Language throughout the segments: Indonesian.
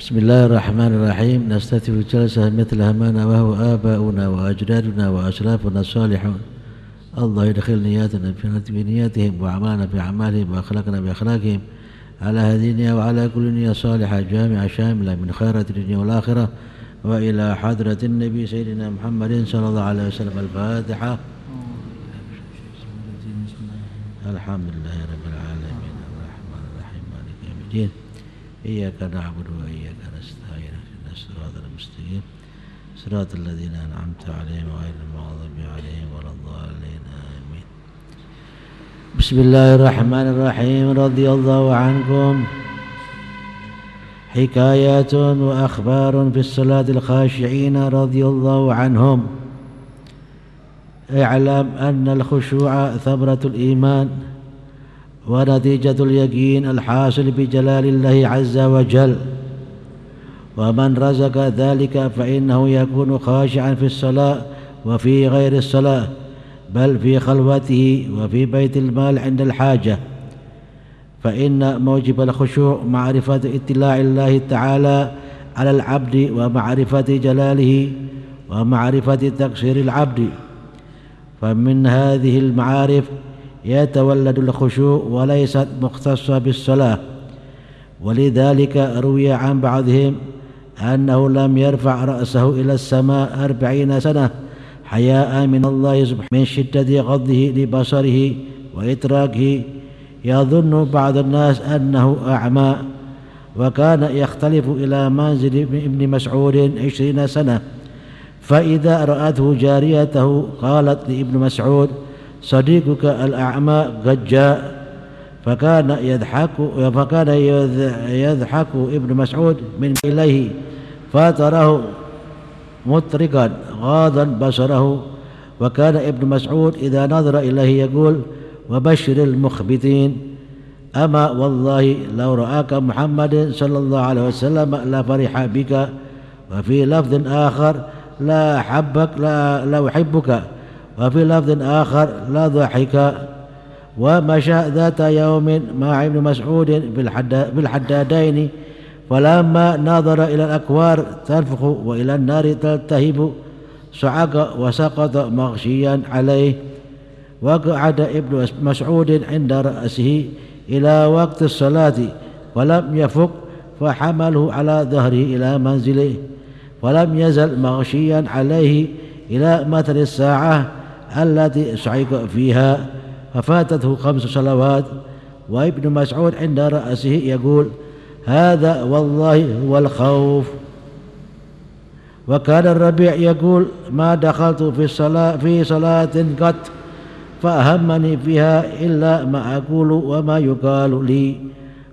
بسم الله الرحمن الرحيم نستفتح الجلسة مثلها ما نواه آباؤنا وأجدادنا وأسلافنا الصالحون الله يدخل نياتنا في نياتهم وأعمالنا في أعمالهم وأخلاقنا بأخلاقهم على هذه النية وعلى كل نية صالحة جامعة شاملة من خيرات الدنيا والآخرة وإلى حضرة النبي سيدنا محمد صلى الله عليه وسلم الفاتحة الحمد لله رب العالمين الرحمن الرحيم مالك يوم الدين إياك نعبد وإياك نستعين اهدنا الصراط المستقيم. صراط الذين أنعمت عليهم غير المغضوب عليهم ولا الضالين آمين. بسم الله الرحمن الرحيم. رضي الله عنكم. حكايات وأخبار في الصلاة الخاشعين رضي الله عنهم. اعلم أن الخشوع ثمرة الإيمان. ونتيجة اليقين الحاصل بجلال الله عز وجل. ومن رزق ذلك فإنه يكون خاشعا في الصلاة وفي غير الصلاة بل في خلوته وفي بيت المال عند الحاجة. فإن موجب الخشوع معرفة اطلاع الله تعالى على العبد ومعرفة جلاله ومعرفة تقصير العبد. فمن هذه المعارف يتولد الخشوع وليست مختصة بالصلاة. ولذلك روي عن بعضهم أنه لم يرفع رأسه إلى السماء أربعين سنة حياء من الله سبحانه من شدة غضه لبصره وإتراكه يظن بعض الناس أنه أعمى وكان يختلف إلى منزل ابن مسعود عشرين سنة. فإذا رأته جاريته قالت لابن مسعود صديقك الأعمى قد جاء فكان يضحك فكان يضحك ابن مسعود من إليه فتراه مطرقا غاضا بصره وكان ابن مسعود إذا نظر إليه يقول وبشر المخبتين. أما والله لو رآك محمد صلى الله عليه وسلم لفرح بك وفي لفظ آخر لا حبك لا لو حبك وفي لفظ آخر لا ضحك ومشى ذات يوم مع ابن مسعود بالحدادين فلما نظر إلى الأكوار تنفخ وإلى النار تلتهب صعق وسقط مغشيا عليه. وقعد ابن مسعود عند رأسه إلى وقت الصلاة ولم يفق فحمله على ظهره إلى منزله ولم يزل مغشيا عليه إلى مثل الساعة. التي صعق فيها ففاتته خمس صلوات. وابن مسعود عند رأسه يقول هذا والله هو الخوف. وكان الربيع يقول ما دخلت في الصلاة في صلاة قط فأهمني فيها إلا ما أقول وما يقال لي.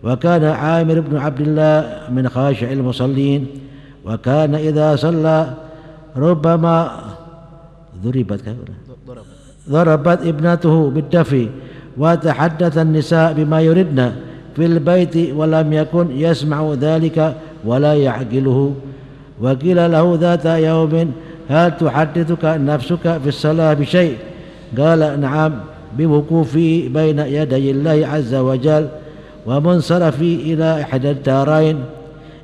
وكان عامر بن عبد الله من خاشع المصلين. وكان إذا صلى ربما ضربت ضربت ابنته بالدفي وتحدث النساء بما يردن في البيت ولم يكن يسمع ذلك ولا يعقله. وقيل له ذات يوم هل تحدثك نفسك في الصلاة بشيء؟ قال نعم بوقوفي بين يدي الله عز وجل ومنصرفي إلى إحدى الدارين.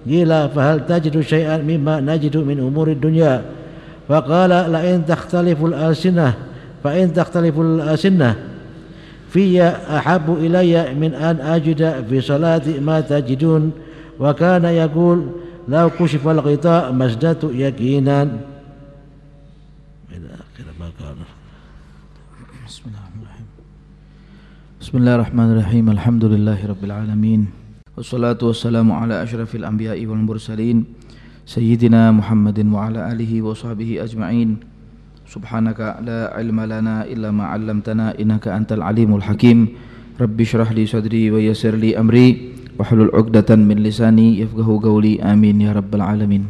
قيل فهل تجد شيئا مما نجد من أمور الدنيا؟ فقال لئن تختلف الألسنة فإن تختلف الألسنة في أحب إلي من أن أجد في صلاة ما تجدون وكان يقول لو كشف الغطاء ما ازددت يقينا. إلى آخر ما قال بسم الله الرحمن الرحيم. بسم الله الرحمن الرحيم. الحمد لله رب العالمين والصلاة والسلام على أشرف الأنبياء والمرسلين سيدنا محمد وعلى آله وصحبه أجمعين. subhanaka la ilma lana illa ma 'allamtana innaka antal alimul hakim. Rabbi shrah li sadri wa yassir li amri wahlul 'uqdatan min lisani yafqahu qawli. Amin ya rabbal alamin.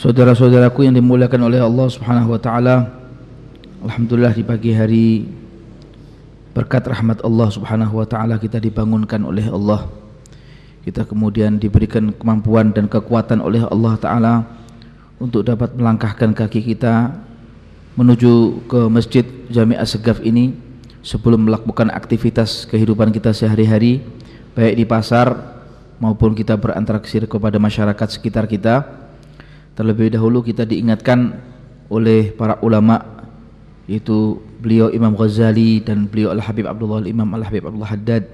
Saudara-saudaraku yang dimuliakan oleh Allah Subhanahu wa taala alhamdulillah di pagi hari berkat rahmat Allah Subhanahu wa taala kita dibangunkan oleh Allah. Kita kemudian diberikan kemampuan dan kekuatan oleh Allah taala untuk dapat melangkahkan kaki kita menuju ke Masjid Jami' As-Segaf ini sebelum melakukan aktivitas kehidupan kita sehari-hari baik di pasar maupun kita berinteraksi kepada masyarakat sekitar kita. Terlebih dahulu kita diingatkan oleh para ulama yaitu beliau Imam Ghazali dan beliau Al-Habib Abdullah Imam Al-Habib Abdullah Haddad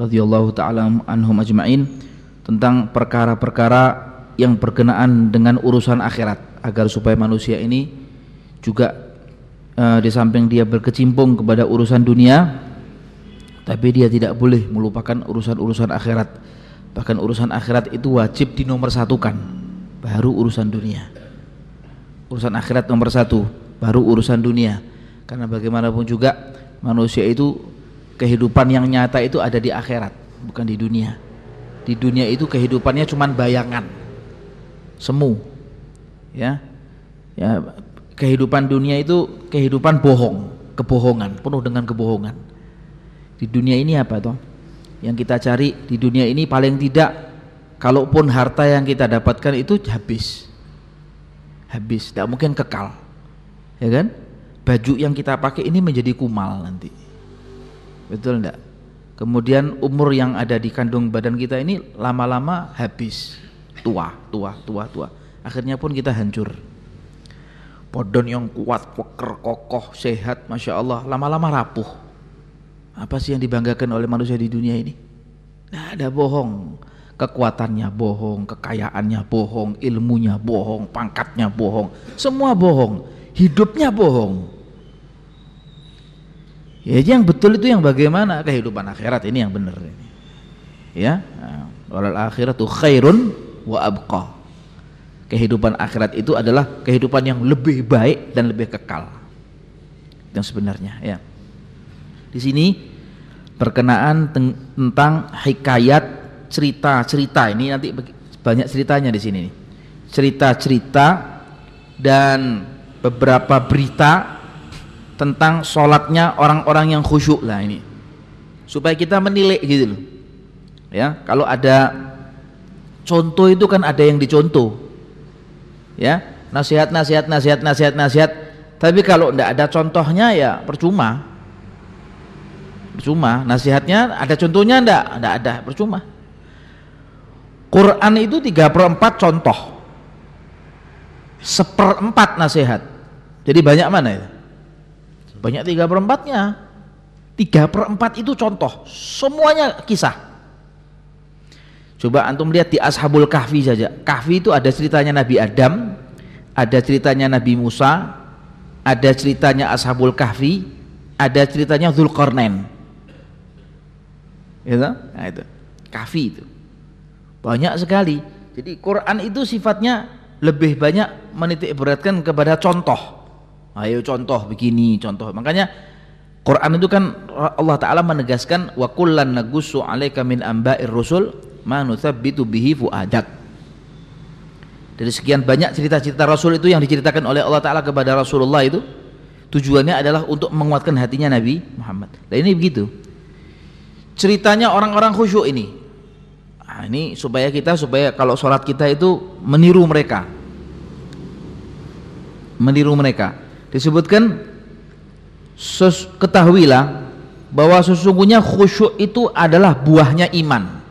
radhiyallahu taala anhum ajma'in tentang perkara-perkara yang berkenaan dengan urusan akhirat agar supaya manusia ini juga uh, di samping dia berkecimpung kepada urusan dunia tapi dia tidak boleh melupakan urusan-urusan akhirat. Bahkan urusan akhirat itu wajib dinomorsatukan baru urusan dunia. Urusan akhirat nomor satu baru urusan dunia. Karena bagaimanapun juga manusia itu kehidupan yang nyata itu ada di akhirat bukan di dunia. Di dunia itu kehidupannya cuma bayangan semu. Ya. Ya kehidupan dunia itu kehidupan bohong kebohongan penuh dengan kebohongan. Di dunia ini apa toh? Yang kita cari di dunia ini paling tidak kalaupun harta yang kita dapatkan itu habis. Habis tidak mungkin kekal. Ya kan? Baju yang kita pakai ini menjadi kumal nanti. Betul enggak kemudian umur yang ada di kandung badan kita ini lama-lama habis tua tua tua tua akhirnya pun kita hancur podon yang kuat, peker, kokoh, sehat, masya Allah, lama-lama rapuh. Apa sih yang dibanggakan oleh manusia di dunia ini? Nah, ada bohong. Kekuatannya bohong, kekayaannya bohong, ilmunya bohong, pangkatnya bohong. Semua bohong. Hidupnya bohong. Ya, yang betul itu yang bagaimana kehidupan akhirat ini yang benar ini. Ya, walal akhiratu khairun wa abqa. Kehidupan akhirat itu adalah kehidupan yang lebih baik dan lebih kekal. Yang sebenarnya, ya. Di sini berkenaan tentang hikayat cerita-cerita ini nanti banyak ceritanya di sini cerita-cerita dan beberapa berita tentang sholatnya orang-orang yang khusyuk lah ini supaya kita menilai gitu loh ya kalau ada contoh itu kan ada yang dicontoh. Ya nasihat nasihat nasihat nasihat nasihat. Tapi kalau tidak ada contohnya ya percuma. Percuma. Nasihatnya ada contohnya enggak enggak ada percuma. Quran itu 3 per 4 contoh. Seperempat nasihat. Jadi banyak mana itu? Banyak 3 per 4 nya 3 per 4 itu contoh. Semuanya kisah coba antum lihat di Ashabul Kahfi saja. Kahfi itu ada ceritanya Nabi Adam ada ceritanya Nabi Musa ada ceritanya Ashabul Kahfi ada ceritanya Zulkarnain. Itu nah itu. Kafi itu. Banyak sekali. Jadi Quran itu sifatnya lebih banyak menitik beratkan kepada contoh. Ayo contoh begini contoh. Makanya Quran itu kan Allah Ta'ala menegaskan wa kullan nagussu alaika min amba'ir rusul dari sekian banyak cerita-cerita Rasul itu yang diceritakan oleh Allah Ta'ala kepada Rasulullah itu tujuannya adalah untuk menguatkan hatinya Nabi Muhammad. Dan ini begitu. Ceritanya orang-orang khusyuk ini. Nah, ini supaya kita supaya kalau sholat kita itu meniru mereka. Meniru mereka. Disebutkan ketahuilah bahwa sesungguhnya khusyuk itu adalah buahnya iman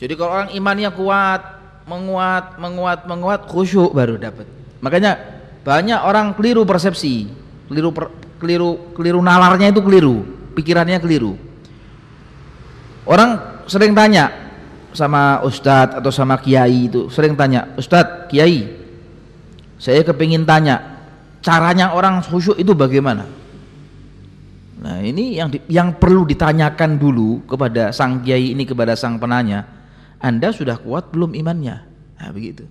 jadi kalau orang imannya kuat menguat menguat menguat khusyuk baru dapat. Makanya banyak orang keliru persepsi. Keliru per, keliru keliru nalarnya itu keliru. Pikirannya keliru. Orang sering tanya sama ustadz atau sama kiai itu sering tanya ustadz kiai saya kepingin tanya caranya orang khusyuk itu bagaimana? Nah ini yang di, yang perlu ditanyakan dulu kepada sang kiai ini kepada sang penanya anda sudah kuat belum imannya nah begitu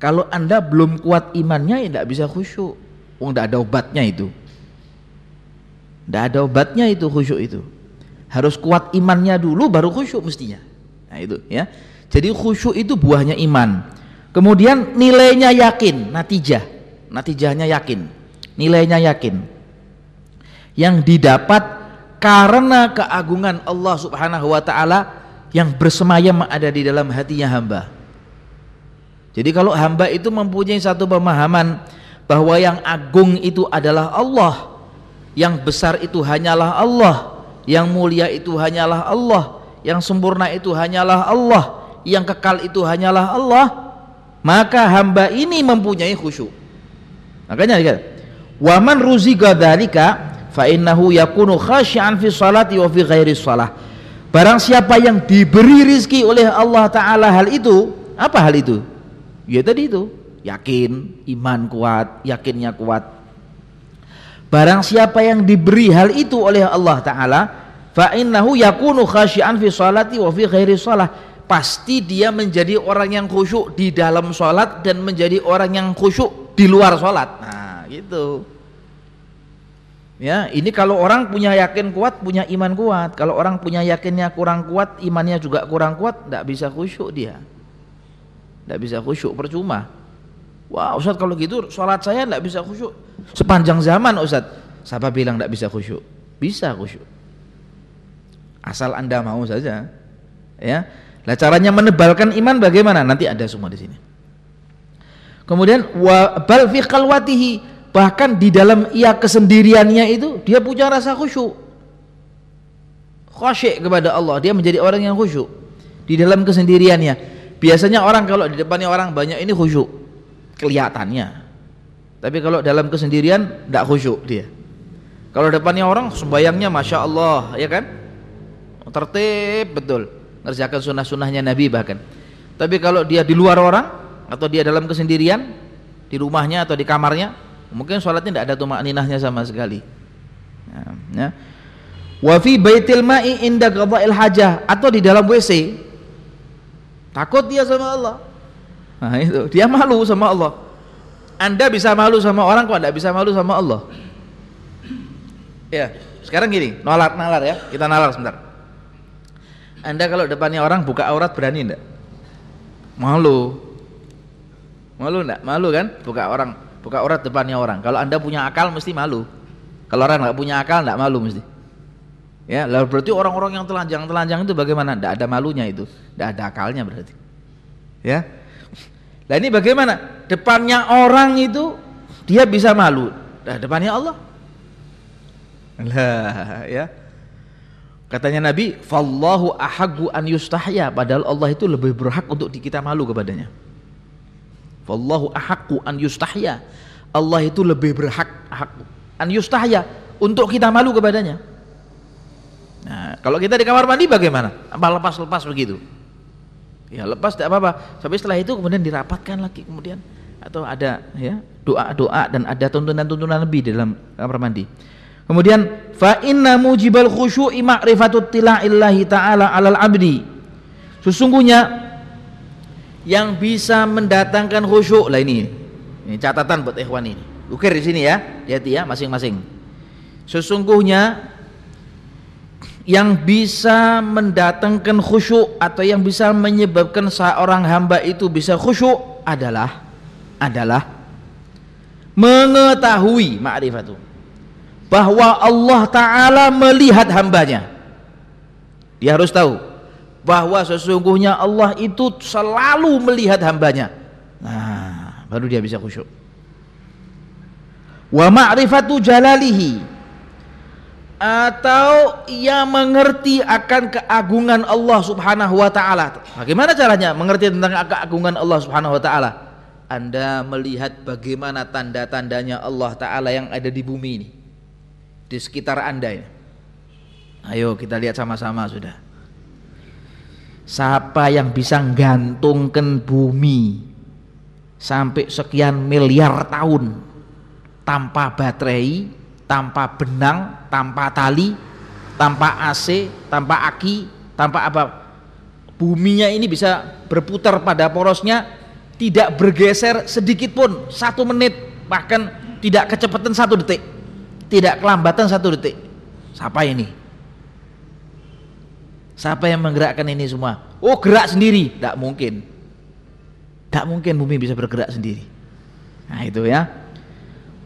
kalau anda belum kuat imannya ya tidak bisa khusyuk oh, tidak ada obatnya itu tidak ada obatnya itu khusyuk itu. Harus kuat imannya dulu baru khusyuk mestinya. Nah itu ya. Jadi khusyuk itu buahnya iman. Kemudian nilainya yakin, natijah. Natijahnya yakin. Nilainya yakin. Yang didapat karena keagungan Allah Subhanahu wa taala yang bersemayam ada di dalam hatinya hamba. Jadi kalau hamba itu mempunyai satu pemahaman bahwa yang agung itu adalah Allah, yang besar itu hanyalah Allah yang mulia itu hanyalah Allah yang sempurna itu hanyalah Allah yang kekal itu hanyalah Allah maka hamba ini mempunyai khusyuk makanya waman ruziqa dzalika fa innahu yakunu khasyian fi salati wa fi ghairi shalah barang siapa yang diberi rizki oleh Allah taala hal itu apa hal itu? Ya tadi itu. Yakin iman kuat yakinnya kuat. Barang siapa yang diberi hal itu oleh Allah taala fa innahu yakunu khasyian fi salati wa fi ghairi shalah pasti dia menjadi orang yang khusyuk di dalam sholat dan menjadi orang yang khusyuk di luar sholat nah gitu ya ini kalau orang punya yakin kuat punya iman kuat. Kalau orang punya yakinnya kurang kuat imannya juga kurang kuat tidak bisa khusyuk dia. Tidak bisa khusyuk percuma. Wah Ustaz kalau gitu sholat saya tidak bisa khusyuk. Sepanjang zaman Ustaz. Siapa bilang tidak bisa khusyuk? Bisa khusyuk. Asal anda mau saja. Ya. Nah caranya menebalkan iman bagaimana? Nanti ada semua di sini. Kemudian wa bal fi qalwatihi bahkan di dalam ia kesendiriannya itu dia punya rasa khusyuk. Khusyuk kepada Allah, dia menjadi orang yang khusyuk di dalam kesendiriannya. Biasanya orang kalau di depannya orang banyak ini khusyuk kelihatannya. Tapi kalau dalam kesendirian tidak khusyuk dia. Kalau depannya orang sembayangnya masya Allah, ya kan? Tertib betul ngerjakan sunnah-sunnahnya Nabi bahkan tapi kalau dia di luar orang atau dia dalam kesendirian di rumahnya atau di kamarnya mungkin sholatnya tidak ada tumak ninahnya sama sekali ya, ya. wa fi baitil ma'i inda qada'il hajah atau di dalam WC takut dia sama Allah nah itu dia malu sama Allah anda bisa malu sama orang kok tidak bisa malu sama Allah ya sekarang gini nalar nalar ya kita nalar sebentar anda kalau depannya orang buka aurat berani enggak? Malu. Malu enggak? Malu kan? Buka orang, buka aurat depannya orang. Kalau Anda punya akal mesti malu. Kalau orang enggak punya akal enggak malu mesti. Ya, lalu berarti orang-orang yang telanjang-telanjang itu bagaimana? Enggak ada malunya itu. Enggak ada akalnya berarti. Ya. Nah ini bagaimana? Depannya orang itu dia bisa malu. Nah, depannya Allah. Lah, ya. Katanya Nabi, "Fallahu ahaggu an yustahya." Padahal Allah itu lebih berhak untuk kita malu kepadanya. Fallahu ahaggu an yustahya. Allah itu lebih berhak an yustahya untuk kita malu kepadanya. Nah, kalau kita di kamar mandi bagaimana? Apa lepas-lepas begitu? Ya lepas tidak apa-apa. Tapi setelah itu kemudian dirapatkan lagi kemudian atau ada ya doa-doa dan ada tuntunan-tuntunan lebih di dalam kamar mandi. Kemudian fa inna mujibal khusyu'i ma'rifatut tila'illahi ta'ala 'alal 'abdi. Sesungguhnya yang bisa mendatangkan khusyuk lah ini. Ini catatan buat ikhwan ini. Ukir di sini ya, hati ya masing-masing. Sesungguhnya yang bisa mendatangkan khusyuk atau yang bisa menyebabkan seorang hamba itu bisa khusyuk adalah adalah mengetahui ma'rifatu bahwa Allah Ta'ala melihat hambanya dia harus tahu bahwa sesungguhnya Allah itu selalu melihat hambanya nah baru dia bisa khusyuk wa ma'rifatu jalalihi atau ia mengerti akan keagungan Allah Subhanahu wa taala. Bagaimana caranya mengerti tentang keagungan Allah Subhanahu wa taala? Anda melihat bagaimana tanda-tandanya Allah taala yang ada di bumi ini di sekitar Anda ya. Ayo kita lihat sama-sama sudah. Siapa yang bisa gantungkan bumi sampai sekian miliar tahun tanpa baterai, tanpa benang, tanpa tali, tanpa AC, tanpa aki, tanpa apa? Buminya ini bisa berputar pada porosnya, tidak bergeser sedikit pun satu menit, bahkan tidak kecepatan satu detik tidak kelambatan satu detik siapa ini siapa yang menggerakkan ini semua? Oh gerak sendiri. Tidak mungkin. Tidak mungkin bumi bisa bergerak sendiri. Nah itu ya.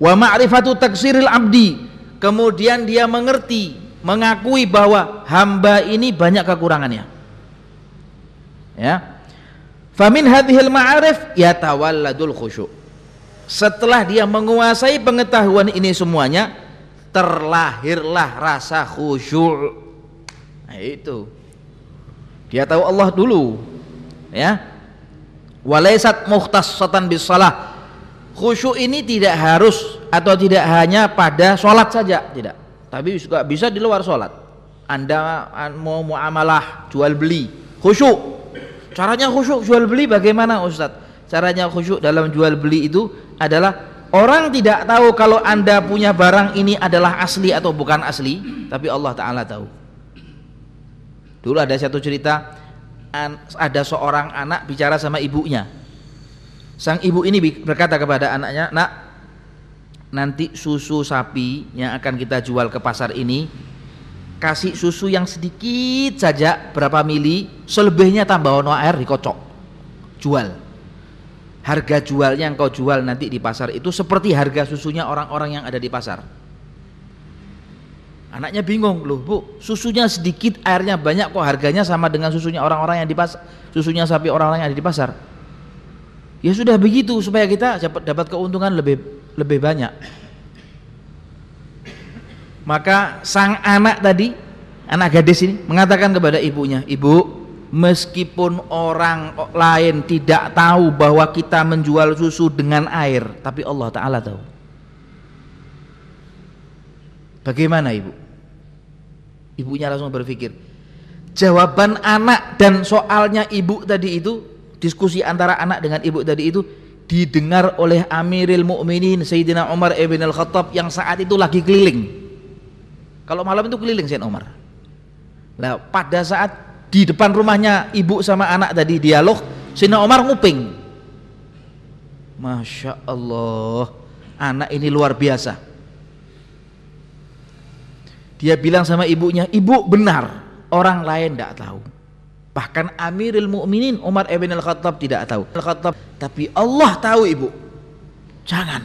Wa ma'rifatu taksiril abdi. Kemudian dia mengerti mengakui bahwa hamba ini banyak kekurangannya. Ya. Famin hadhil ma'arif yatawalladul khusyuk. Setelah dia menguasai pengetahuan ini semuanya terlahirlah rasa khusyuk. Nah itu dia tahu Allah dulu ya. Walaisat mukhtassatan bis salah khusyuk ini tidak harus atau tidak hanya pada sholat saja tidak. Tapi juga bisa di luar sholat. Anda mau muamalah jual beli khusyuk. Caranya khusyuk jual beli bagaimana Ustadz caranya khusyuk dalam jual beli itu adalah orang tidak tahu kalau anda punya barang ini adalah asli atau bukan asli tapi Allah Ta'ala tahu dulu ada satu cerita ada seorang anak bicara sama ibunya. Sang ibu ini berkata kepada anaknya nak nanti susu sapi yang akan kita jual ke pasar ini kasih susu yang sedikit saja berapa mili selebihnya tambah ono air dikocok jual. Harga jualnya yang kau jual nanti di pasar itu seperti harga susunya orang-orang yang ada di pasar anaknya bingung loh bu susunya sedikit airnya banyak kok harganya sama dengan susunya orang-orang yang di pasar susunya sapi orang-orang yang ada di pasar? Ya sudah begitu supaya kita dapat keuntungan lebih lebih banyak. Maka sang anak tadi anak gadis ini mengatakan kepada ibunya ibu meskipun orang lain tidak tahu bahwa kita menjual susu dengan air tapi Allah Ta'ala tahu. Bagaimana ibu ibunya langsung berpikir jawaban anak dan soalnya ibu tadi itu diskusi antara anak dengan ibu tadi itu didengar oleh Amiril Mukminin Sayyidina Umar ibn al-Khattab yang saat itu lagi keliling. Kalau malam itu keliling Sayyidina Umar. Nah, pada saat di depan rumahnya ibu sama anak tadi dialog, Sayyidina Umar nguping. Masya Allah, anak ini luar biasa. Dia bilang sama ibunya, ibu benar, orang lain tidak tahu. Bahkan Amirul Mukminin Umar ibn Al-Khattab tidak tahu. Al-Khattab, tapi Allah tahu ibu. Jangan.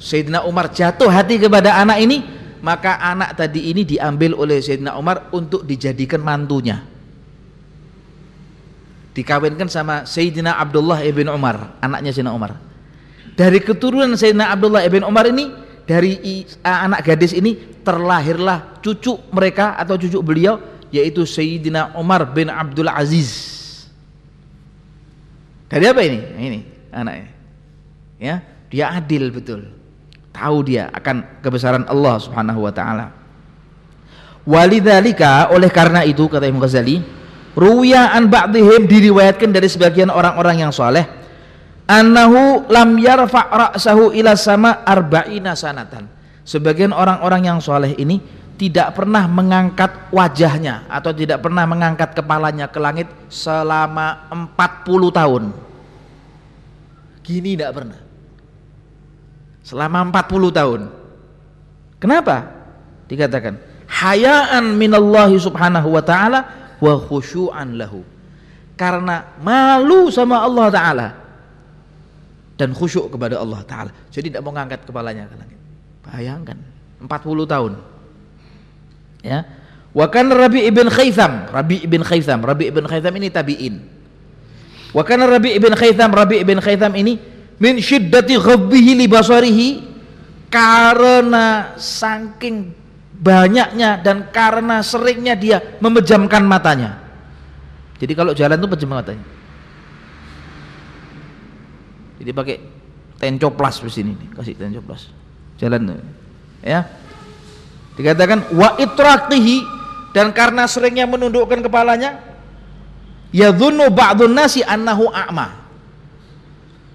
Sayyidina Umar jatuh hati kepada anak ini, maka anak tadi ini diambil oleh Sayyidina Umar untuk dijadikan mantunya. Dikawinkan sama Sayyidina Abdullah ibn Umar, anaknya Sayyidina Umar. Dari keturunan Sayyidina Abdullah ibn Umar ini, dari anak gadis ini terlahirlah cucu mereka atau cucu beliau yaitu Sayyidina Umar bin Abdul Aziz. Dari apa ini? Ini anaknya. Ya, dia adil betul. Tahu dia akan kebesaran Allah Subhanahu wa taala. Walidzalika oleh karena itu kata Imam Ghazali, ruya an ba'dihim diriwayatkan dari sebagian orang-orang yang soleh annahu lam yarfa' ra'sahu ila sama arba'ina sanatan. Sebagian orang-orang yang soleh ini tidak pernah mengangkat wajahnya atau tidak pernah mengangkat kepalanya ke langit selama 40 tahun. Gini tidak pernah. Selama 40 tahun. Kenapa? dikatakan hayaan minallahi subhanahu wa ta'ala wa khusyu'an lahu. Karena malu sama Allah ta'ala dan khusyuk kepada Allah ta'ala. Jadi tidak mau mengangkat kepalanya ke langit. Bayangkan 40 tahun. Ya. Wa kan Rabi ibn Khaytham Rabi ibn Khaytham Rabi ibn Khaytham ini tabi'in. Wa kan Rabi ibn Khaytham Rabi ibn Khaytham ini min syiddati ghadbihi li basarihi karena saking banyaknya dan karena seringnya dia memejamkan matanya. Jadi kalau jalan tuh pejam matanya jadi pakai tencoplas di sini kasih tencoplas jalan ya Dikatakan wa itraqihi dan karena seringnya menundukkan kepalanya yadhunnu ba'dun nasi annahu a'ma.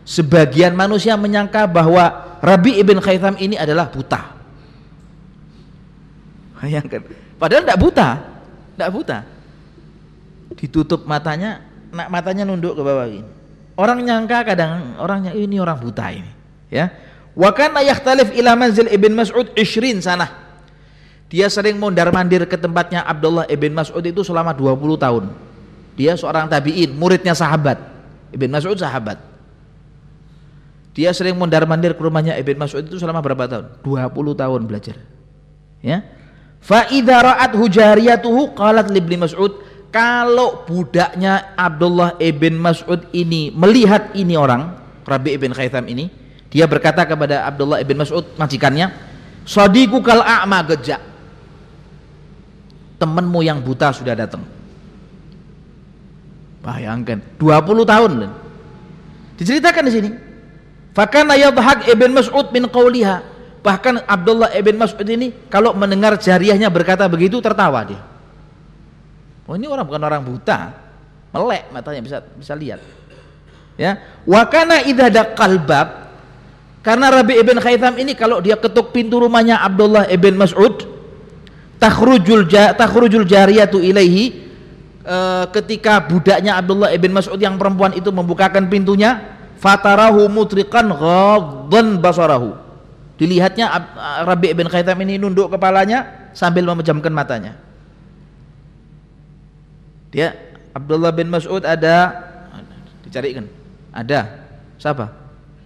Sebagian manusia menyangka bahwa Rabi ibn Khaytham ini adalah buta. Bayangkan, padahal tidak buta, tidak buta. Ditutup matanya, nak matanya nunduk ke bawah ini. Orang nyangka kadang orangnya ini orang buta ini, ya. Wa kana yakhtalif ila manzil Ibn Mas'ud 20 sanah dia sering mondar-mandir ke tempatnya Abdullah ibn Mas'ud itu selama 20 tahun. Dia seorang tabi'in, muridnya sahabat. Ibn Mas'ud sahabat. Dia sering mondar-mandir ke rumahnya Ibn Mas'ud itu selama berapa tahun? 20 tahun belajar. Ya. Fa idza ra'at hujariyatuhu qalat li Mas'ud, kalau budaknya Abdullah ibn Mas'ud ini melihat ini orang, Rabi ibn Khaytham ini, dia berkata kepada Abdullah ibn Mas'ud majikannya, "Sadiqu kal a'ma gejak." temanmu yang buta sudah datang Bayangkan 20 tahun. Diceritakan di sini. Fakana yadhak Ibn Mas'ud min qawliha. Bahkan Abdullah Ibn Mas'ud ini kalau mendengar jariahnya berkata begitu tertawa dia. Oh ini orang bukan orang buta, melek matanya bisa bisa lihat. Ya, wakana idada kalbab karena Rabi ibn Khaytham ini kalau dia ketuk pintu rumahnya Abdullah ibn Mas'ud, takhrujul ja, takhrujul jariyatu ilaihi e, ketika budaknya Abdullah ibn Mas'ud yang perempuan itu membukakan pintunya, fatarahu mutrikan ghaddan basarahu. Dilihatnya Rabi ibn Khaytham ini nunduk kepalanya sambil memejamkan matanya. Dia Abdullah bin Mas'ud ada dicarikan. Ada. Siapa?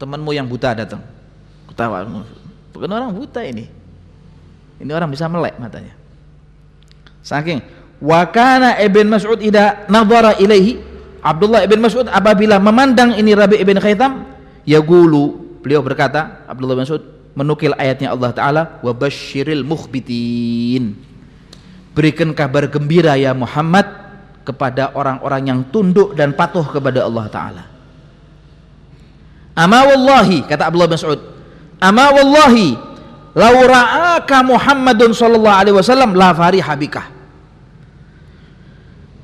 Temanmu yang buta datang. Ketawa. Bukan orang buta ini. Ini orang bisa melek matanya. Saking wakana ibn Mas'ud ida nadhara ilaihi Abdullah ibn Mas'ud apabila memandang ini Rabi ibn Khaitam yaqulu beliau berkata Abdullah bin Mas'ud menukil ayatnya Allah taala wa basyiril mukhbitin berikan kabar gembira ya Muhammad kepada orang-orang yang tunduk dan patuh kepada Allah Ta'ala. Ama wallahi kata Abdullah bin Mas'ud ama wallahi lau ra'aka Muhammadun sallallahu alaihi wasallam la farihabikah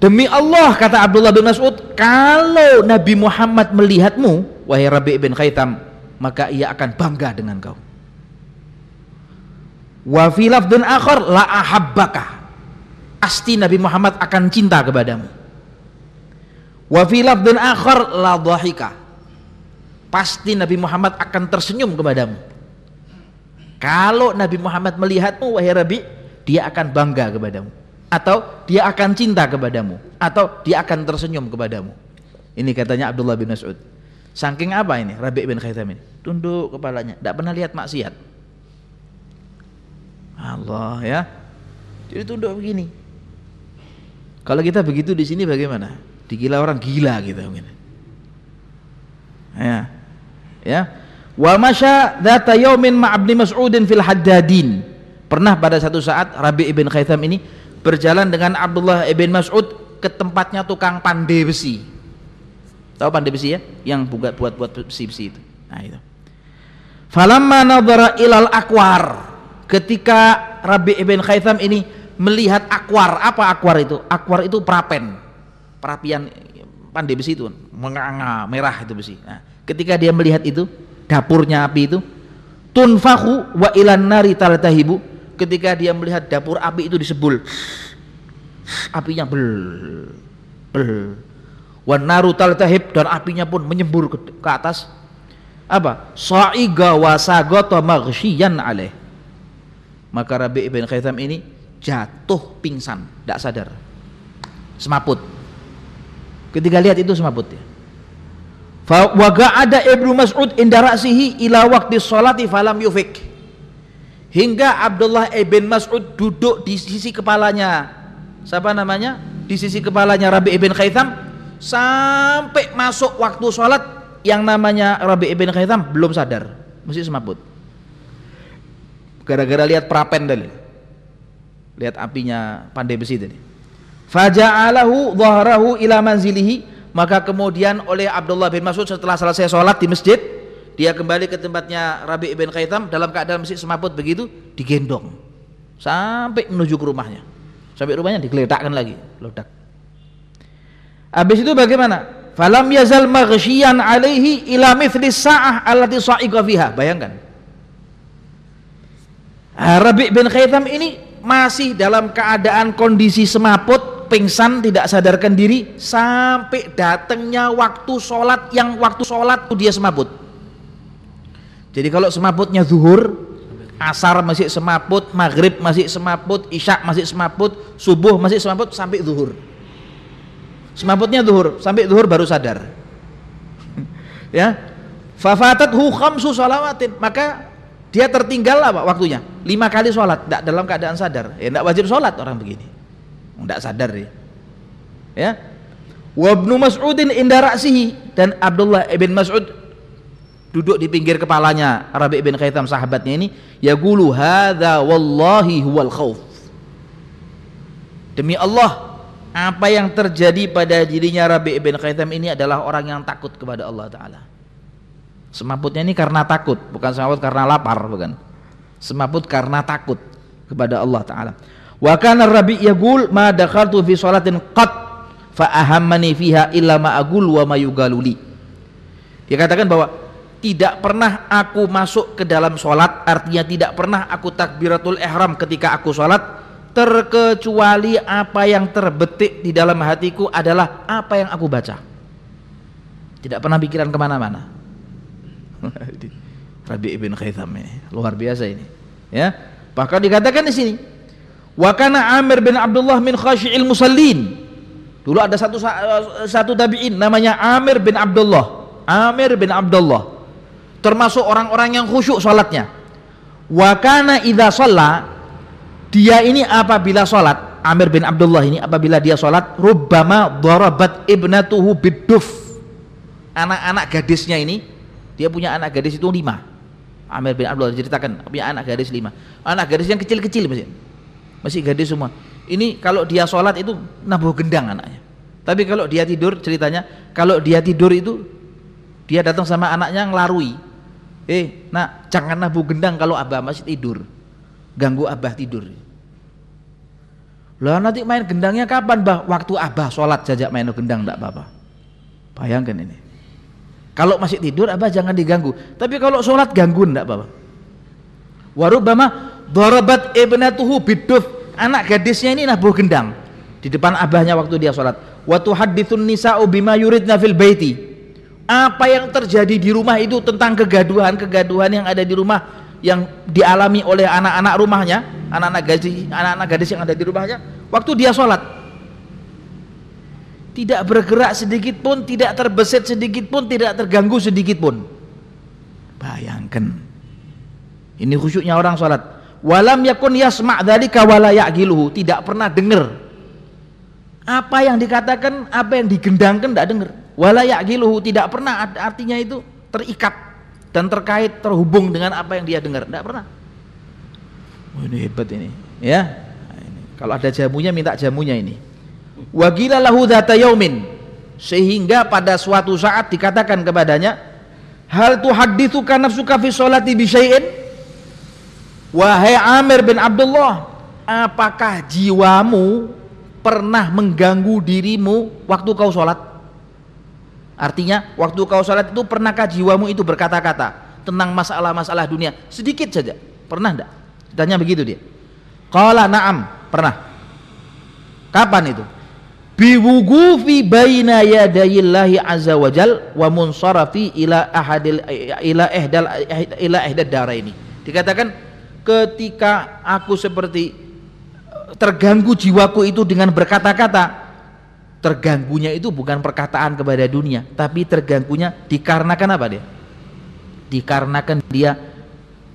demi Allah kata Abdullah bin Mas'ud kalau Nabi Muhammad melihatmu wahai Rabi' bin Khaitam maka ia akan bangga dengan kau. Wa fi lafdun akhar la ahabbaka pasti Nabi Muhammad akan cinta kepadamu. Wa fi lafdhin akhar la dhahika. Pasti Nabi Muhammad akan tersenyum kepadamu. Kalau Nabi Muhammad melihatmu wahai Rabi dia akan bangga kepadamu. Atau dia akan cinta kepadamu. Atau dia akan tersenyum kepadamu. Ini katanya Abdullah bin Mas'ud. Saking apa ini? Rabi bin Khaitam ini. Tunduk kepalanya. Tidak pernah lihat maksiat. Allah ya. Jadi tunduk begini kalau kita begitu di sini bagaimana? Dikira orang gila gitu mungkin. Ya. Ya. Wa masya dzata yaumin ma'abni Mas'udin fil Haddadin. Pernah pada satu saat Rabi ibn Khaytham ini berjalan dengan Abdullah ibn Mas'ud ke tempatnya tukang pandai besi. Tahu pandai besi ya? Yang buat buat buat besi-besi itu. Nah itu. Falamma nadhara ilal akwar. Ketika Rabi ibn Khaytham ini melihat akwar. Apa akwar itu? Akwar itu perapen perapian pandai besi itu. Menganga merah itu besi. Nah, ketika dia melihat itu dapurnya api itu tunfahu wa ilan nari talatahibu. Ketika dia melihat dapur api itu disebul. Apinya bel bel. Wa naru dan apinya pun menyembur ke, ke atas. Apa? Sa'iga wa sagata maghsyiyan alaih maka Rabi ibn Khaitam ini jatuh pingsan, tidak sadar. Semaput. Ketika lihat itu semaput ya. Waga ada Ibnu Mas'ud indarasihi ila waktu sholati falam yufik. Hingga Abdullah ibn Mas'ud duduk di sisi kepalanya. Siapa namanya? Di sisi kepalanya Rabi ibn Khaitam sampai masuk waktu sholat yang namanya Rabi ibn Khaitam belum sadar, masih semaput. Gara-gara lihat perapen tadi lihat apinya pandai besi tadi. Faja'alahu dhahrahu ila manzilihi. Maka kemudian oleh Abdullah bin Mas'ud setelah selesai sholat di masjid dia kembali ke tempatnya Rabi ibn Khaitam dalam keadaan masih semaput begitu digendong. Sampai menuju ke rumahnya. Sampai rumahnya digeletakkan lagi ledak. Habis itu bagaimana? Falam yazal maghsyian alaihi ila mithli sa'ah allati sa'iqa fiha. Bayangkan. Rabi bin Khaitam ini masih dalam keadaan kondisi semaput pingsan tidak sadarkan diri sampai datangnya waktu sholat yang waktu sholat dia semaput. Jadi kalau semaputnya zuhur asar masih semaput maghrib masih semaput isya masih semaput subuh masih semaput sampai zuhur. Semaputnya zuhur sampai zuhur baru sadar. Ya. Fafatat hu khamsu salawatin maka dia tertinggal apa waktunya? Lima kali sholat. Tidak dalam keadaan sadar. Ya tidak wajib sholat orang begini. Tidak sadar ya. Ya wabnu mas'udin indaraksihi dan Abdullah ibn Mas'ud duduk di pinggir kepalanya Rabi ibn Khaitam sahabatnya ini. Ya gulu hadza wallahi huwal khawf. Demi Allah apa yang terjadi pada dirinya Rabi ibn Khaitam ini adalah orang yang takut kepada Allah Ta'ala semaputnya ini karena takut bukan semaput karena lapar bukan. Semaput karena takut kepada Allah Ta'ala. Wa kana Rabi yaqul ma dakhaltu fi salatin qat fa ahammani fiha illa ma agul wa ma yugaluli dia katakan bahwa tidak pernah aku masuk ke dalam sholat artinya tidak pernah aku takbiratul ihram ketika aku sholat terkecuali apa yang terbetik di dalam hatiku adalah apa yang aku baca. Tidak pernah pikiran ke mana-mana Rabi ibn Khaytham ini. Luar biasa ini. Ya. Bahkan dikatakan di sini wakana Amir bin Abdullah min khasyi'il musallin. Dulu ada satu satu tabi'in namanya Amir bin Abdullah. Amir bin Abdullah. Termasuk orang-orang yang khusyuk salatnya. Wakana idha sholat dia ini apabila sholat Amir bin Abdullah ini apabila dia sholat rubbama darabat ibnatuhu biduf anak-anak gadisnya ini dia punya anak gadis itu lima. Amir bin Abdullah ceritakan punya anak gadis lima. Anak gadis yang kecil-kecil masih masih gadis semua. Ini kalau dia sholat itu nabuh gendang anaknya. Tapi kalau dia tidur ceritanya kalau dia tidur itu dia datang sama anaknya ngelarui. Eh nak jangan nabuh gendang kalau abah masih tidur. Ganggu abah tidur. Lah nanti main gendangnya kapan bah? Waktu abah sholat jajak main gendang tidak apa-apa. Bayangkan ini. Kalau masih tidur abah jangan diganggu. Tapi kalau sholat ganggu tidak apa-apa. Warubama dorobat ibnatuhu biduf. Anak gadisnya ini nabuh gendang di depan abahnya waktu dia sholat. Waktu hadithun nisa'u bima yuridna fil baiti. Apa yang terjadi di rumah itu tentang kegaduhan-kegaduhan yang ada di rumah yang dialami oleh anak-anak rumahnya, anak-anak gadis, anak-anak gadis yang ada di rumahnya, waktu dia sholat, tidak bergerak sedikit pun, tidak terbesit sedikit pun, tidak terganggu sedikit pun. Bayangkan, ini khusyuknya orang sholat. Walam yakun yasma' dzalika wala ya'giluhu, tidak pernah dengar. Apa yang dikatakan, apa yang digendangkan tidak dengar. Wala ya'giluhu, tidak pernah. Artinya itu terikat dan terkait terhubung dengan apa yang dia dengar. Tidak pernah. Oh, ini hebat ini. Ya? Nah, kalau ada jamunya minta jamunya ini wagila lahu yaumin sehingga pada suatu saat dikatakan kepadanya hal tuhadditsuka nafsuka fi sholati bi wahai Amir bin Abdullah apakah jiwamu pernah mengganggu dirimu waktu kau sholat Artinya waktu kau salat itu pernahkah jiwamu itu berkata-kata tentang masalah-masalah dunia? Sedikit saja. Pernah enggak? Tanya begitu dia. Qala na'am, pernah. Kapan itu? Biwugufi baina yadayillahi azza wajal wa munsarafi ila ahadil ila ihdal ila ihdad daraini. Dikatakan ketika aku seperti terganggu jiwaku itu dengan berkata-kata terganggunya itu bukan perkataan kepada dunia tapi terganggunya dikarenakan apa dia dikarenakan dia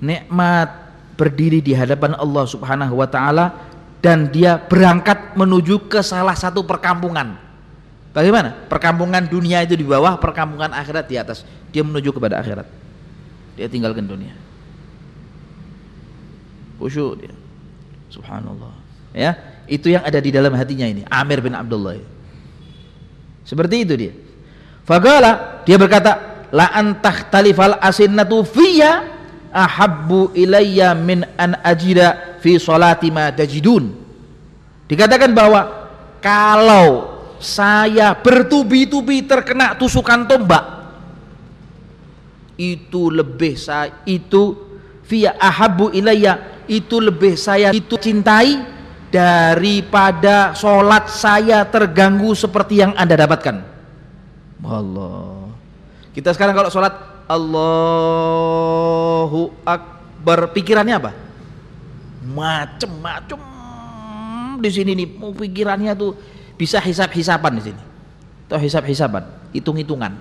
nikmat berdiri di hadapan Allah Subhanahu wa taala dan dia berangkat menuju ke salah satu perkampungan. Bagaimana? Perkampungan dunia itu di bawah perkampungan akhirat di atas. Dia menuju kepada akhirat. Dia tinggalkan dunia. Khusyuk dia. Subhanallah. Ya itu yang ada di dalam hatinya ini. Amir bin Abdullah. Seperti itu dia. Fagala dia berkata, la antah talifal asinnatu fiyya ahabbu ilayya min an ajida fi salati ma tajidun. Dikatakan bahwa kalau saya bertubi-tubi terkena tusukan tombak itu lebih saya itu via ahabu ilayya itu lebih saya itu cintai daripada sholat saya terganggu seperti yang anda dapatkan Allah kita sekarang kalau sholat Allahu Akbar. Pikirannya apa? Macem-macem di sini nih pikirannya tuh bisa hisap-hisapan di sini. Atau hisap-hisapan hitung-hitungan.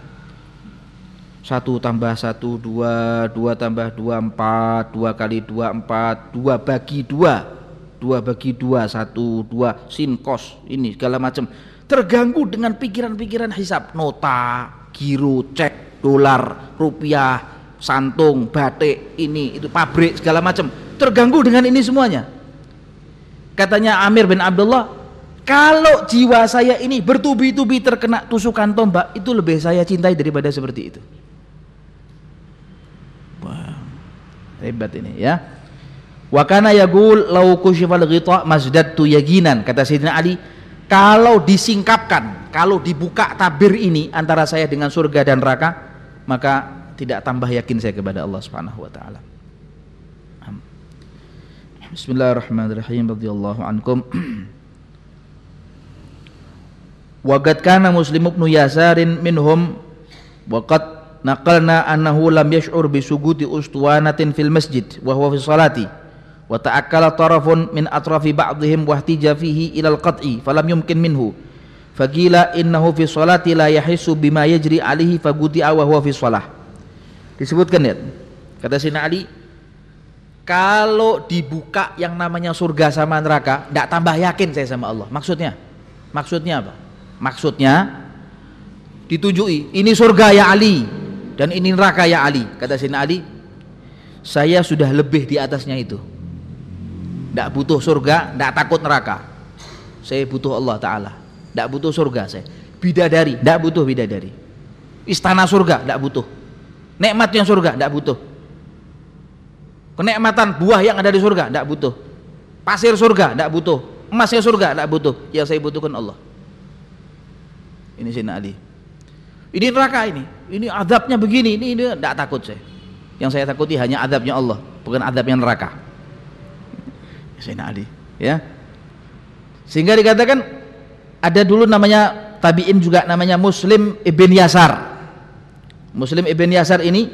Satu tambah satu dua dua tambah dua empat dua kali dua empat dua bagi dua dua bagi dua satu dua sin kos ini segala macam terganggu dengan pikiran-pikiran hisap. Nota giro cek dolar rupiah santung batik ini itu pabrik segala macam. Terganggu dengan ini semuanya. Katanya Amir bin Abdullah kalau jiwa saya ini bertubi-tubi terkena tusukan tombak itu lebih saya cintai daripada seperti itu. Wah hebat ini ya. Wa kana yaqul law kushifal ghita mazdadtu yaginan kata Sayyidina Ali. Kalau disingkapkan kalau dibuka tabir ini antara saya dengan surga dan neraka maka tidak tambah yakin saya kepada Allah Subhanahu wa taala. Bismillahirrahmanirrahim radhiyallahu ankum. Waqad kana Muslim ibn Yasarin minhum waqad naqalna annahu lam yash'ur bi sugudi ustuwanatin fil masjid wa huwa fi salati wa ta'akkala tarafun min atrafi ba'dihim wa ihtija fihi ila al-qat'i falam yumkin minhu faqila innahu fi salati la yahissu bima yajri alihi faguti'a wa huwa fi shalah disebutkan ya kata Sina Ali kalau dibuka yang namanya surga sama neraka tidak tambah yakin saya sama Allah maksudnya maksudnya apa Maksudnya ditunjui ini surga ya Ali dan ini neraka ya Ali. Kata Sayyidina Ali, saya sudah lebih di atasnya itu. Tidak butuh surga, tidak takut neraka. Saya butuh Allah Ta'ala. Tidak butuh surga saya. Bidadari, tidak butuh bidadari. Istana surga, tidak butuh. Nikmatnya surga, tidak butuh. Kenikmatan buah yang ada di surga, tidak butuh. Pasir surga, tidak butuh. Emasnya surga, tidak butuh. Yang saya butuhkan Allah ini Sayyidina Ali ini neraka ini ini adabnya begini ini tidak takut saya yang saya takuti hanya adabnya Allah bukan adabnya neraka Sayyidina Ali ya sehingga dikatakan ada dulu namanya tabiin juga namanya Muslim ibn Yasar Muslim ibn Yasar ini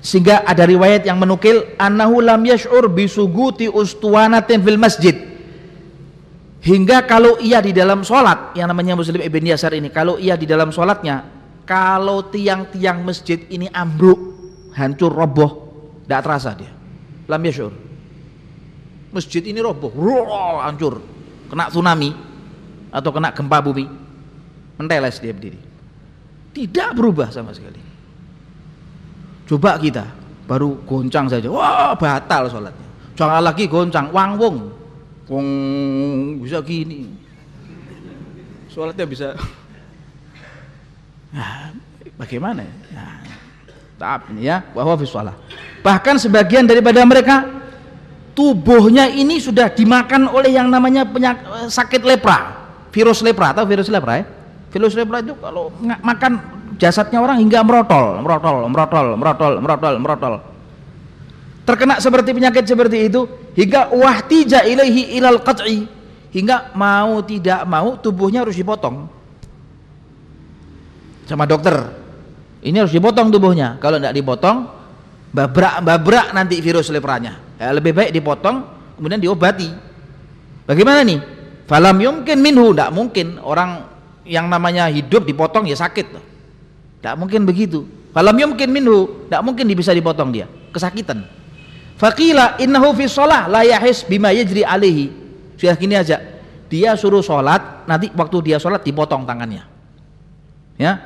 sehingga ada riwayat yang menukil annahu lam yash'ur bisuguti ustuwanatin fil masjid Hingga kalau ia di dalam sholat, yang namanya Muslim Ibn Yasar ini, kalau ia di dalam sholatnya, kalau tiang-tiang masjid ini ambruk, hancur, roboh, tidak terasa dia. Lam yashur. Masjid ini roboh, roh, hancur, kena tsunami atau kena gempa bumi, menteles dia berdiri. Tidak berubah sama sekali. Coba kita baru goncang saja, wah batal sholatnya. Jangan lagi goncang, wang wong, Wong bisa gini. Sholatnya bisa. Nah, bagaimana ya? Nah, tahap ini ya, bahwa sholat. Bahkan sebagian daripada mereka tubuhnya ini sudah dimakan oleh yang namanya penyakit sakit lepra, virus lepra atau virus lepra ya. Virus lepra itu kalau makan jasadnya orang hingga merotol, merotol, merotol, merotol, merotol, merotol. Terkena seperti penyakit seperti itu hingga wahtija ilaihi ilal qat'i hingga mau tidak mau tubuhnya harus dipotong. Sama dokter ini harus dipotong tubuhnya. Kalau tidak dipotong babrak babrak nanti virus lepranya. Ya, lebih baik dipotong kemudian diobati. Bagaimana nih falam yumkin minhu tidak mungkin orang yang namanya hidup dipotong ya sakit tidak mungkin begitu falam yumkin minhu tidak mungkin bisa dipotong dia kesakitan Fakila innahu fi sholah la yahis bima yajri alihi. Sudah gini aja. Dia suruh sholat, nanti waktu dia sholat dipotong tangannya. Ya,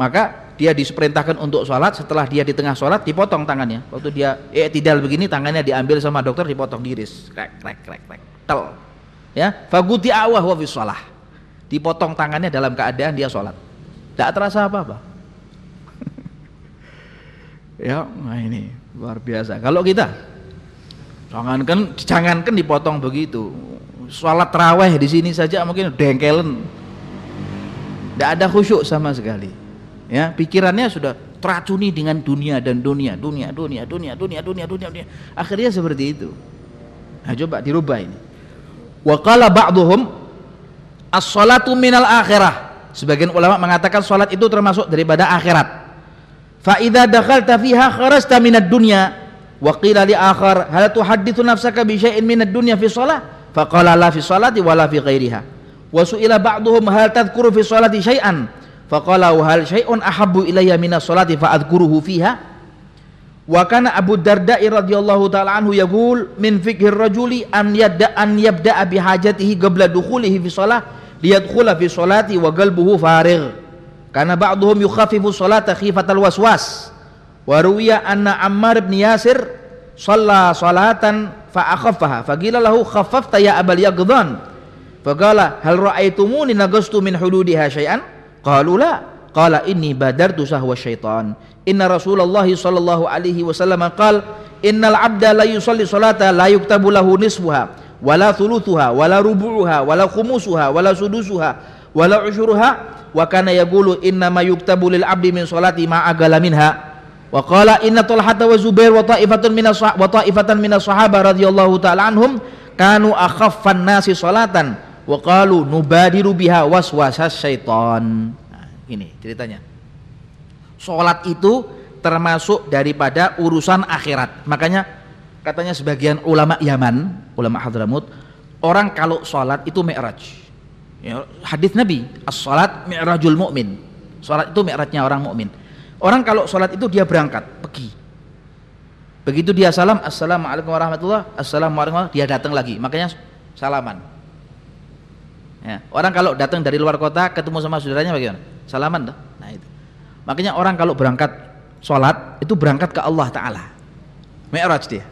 maka dia diperintahkan untuk sholat. Setelah dia di tengah sholat dipotong tangannya. Waktu dia eh tidak begini tangannya diambil sama dokter dipotong diris. Krek krek krek krek. Tel. Ya, faguti awah wa fi sholah. Dipotong tangannya dalam keadaan dia sholat. Tidak terasa apa-apa. ya, nah ini luar biasa. Kalau kita Jangankan jangankan dipotong begitu. Sholat terawih di sini saja mungkin dengkelen. Tidak ada khusyuk sama sekali. Ya, pikirannya sudah teracuni dengan dunia dan dunia, dunia, dunia, dunia, dunia, dunia, dunia, dunia. Akhirnya seperti itu. Nah, coba dirubah ini. Wa qala ba'dhum as-salatu minal akhirah. Sebagian ulama mengatakan salat itu termasuk daripada akhirat. Fa idza dakhalta fiha kharajta minad dunya. Wa qila li akhar hal tuhaddithu nafsaka bi syai'in min ad-dunya fi shalah faqala la fi salati wala fi ghairiha. Wa su'ila ba'dhum hal tadhkuru fi salati syai'an? Faqala hal syai'un ahabbu ilayya min as-salati fa adhkuruhu fiha wa kana Abu Darda radhiyallahu taala anhu yaqul min fikhir rajuli an yadda an yabda'a bi hajatihi qabla dukhulihi fi shalah liyadkhula fi salati wa qalbuhu farigh kana ba'dhum yukhaffifu salata khifatal waswas Waruya anna Ammar bin Yasir shalla salatan fa akhaffaha faqila lahu khaffafta ya abal yaqdhan Faqala hal ra'aitumuni nagastu min hududiha syai'an? Qalu la. Qala inni badartu sahwa syaitan. Inna Rasulullah sallallahu alaihi wasallam qala innal abda la yusalli salata la yuktabu lahu nisfuha wala thuluthuha wala rubu'uha wala khumusuha wala sudusuha wala usyuruha wa kana yaqulu inna ma yuktabu lil abdi min salati ma agala minha wa qala inna talhata wa zubair wa ta'ifatun minas wa ta'ifatan minas sahaba radhiyallahu ta'ala anhum kanu akhaffan ini ceritanya. Sholat itu termasuk daripada urusan akhirat. Makanya katanya sebagian ulama Yaman ulama Hadramut orang kalau sholat itu mi'raj. Ya, hadis Nabi as-sholat mi'rajul mu'min. Sholat itu mi'rajnya orang mukmin orang kalau sholat itu dia berangkat pergi. Begitu dia salam assalamualaikum warahmatullah assalamualaikum dia datang lagi. Makanya salaman Ya. Orang kalau datang dari luar kota ketemu sama saudaranya bagaimana? Salaman tuh. Nah itu. Makanya orang kalau berangkat sholat itu berangkat ke Allah Taala. Mi'raj dia.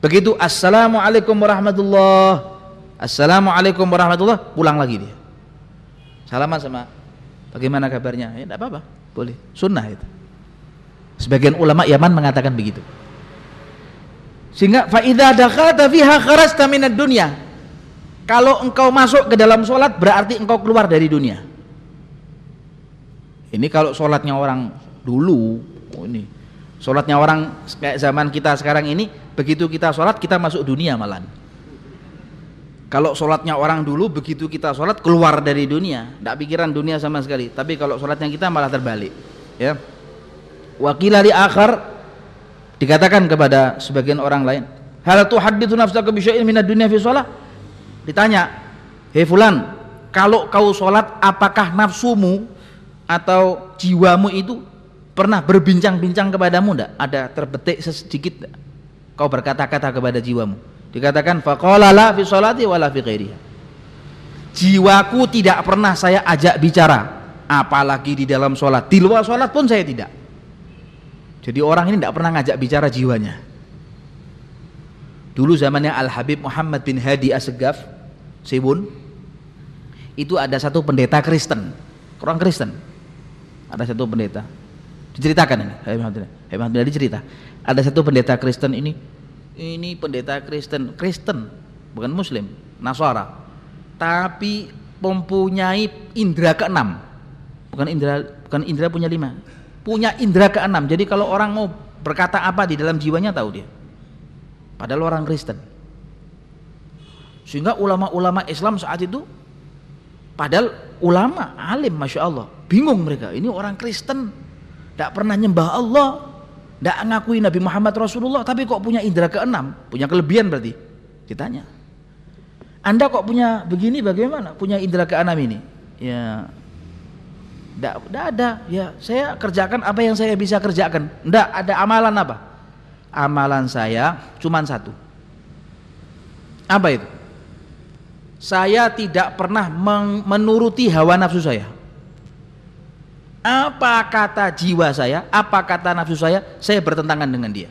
Begitu assalamualaikum warahmatullah. Assalamualaikum warahmatullah pulang lagi dia. Salaman sama bagaimana kabarnya? Ya tidak apa-apa, boleh. Sunnah itu. Sebagian ulama Yaman mengatakan begitu. Sehingga faida dakhalta fiha kharajta minad dunya kalau engkau masuk ke dalam sholat berarti engkau keluar dari dunia. Ini kalau sholatnya orang dulu, oh ini sholatnya orang kayak zaman kita sekarang ini, begitu kita sholat kita masuk dunia malan. Kalau sholatnya orang dulu begitu kita sholat keluar dari dunia, tidak pikiran dunia sama sekali. Tapi kalau sholatnya kita malah terbalik. Ya. Wakilari akhar dikatakan kepada sebagian orang lain, hal hadithu nafsaka bi syai'in minad dunya fi sholat? Ditanya hei fulan kalau kau sholat apakah nafsumu atau jiwamu itu pernah berbincang-bincang kepadamu ndak? Ada terbetik sedikit enggak? kau berkata-kata kepada jiwamu. Dikatakan faqala la fi sholati wala fi ghairiha. Jiwaku tidak pernah saya ajak bicara apalagi di dalam sholat. Di luar sholat pun saya tidak. Jadi orang ini tidak pernah ngajak bicara jiwanya. Dulu zamannya Al Habib Muhammad bin Hadi Asegaf Sibun itu ada satu pendeta Kristen. Orang Kristen. Ada satu pendeta. Diceritakan ini. Hebat dicerita ada satu pendeta Kristen ini. Ini pendeta Kristen. Kristen bukan Muslim. Nasara. Tapi mempunyai indera keenam. Bukan indera bukan indera punya lima. Punya indera keenam. Jadi kalau orang mau berkata apa di dalam jiwanya tahu dia. Padahal orang Kristen sehingga ulama-ulama Islam saat itu padahal ulama alim Masya Allah bingung mereka. Ini orang Kristen tidak pernah nyembah Allah tidak ngakui Nabi Muhammad Rasulullah tapi kok punya indera keenam? Punya kelebihan berarti? Ditanya. Anda kok punya begini bagaimana? Punya indera keenam ini? Ya tidak ada. Ya saya kerjakan apa yang saya bisa kerjakan. Tidak ada amalan apa? Amalan saya cuma satu. Apa itu saya tidak pernah menuruti hawa nafsu saya. Apa kata jiwa saya apa kata nafsu saya saya bertentangan dengan dia.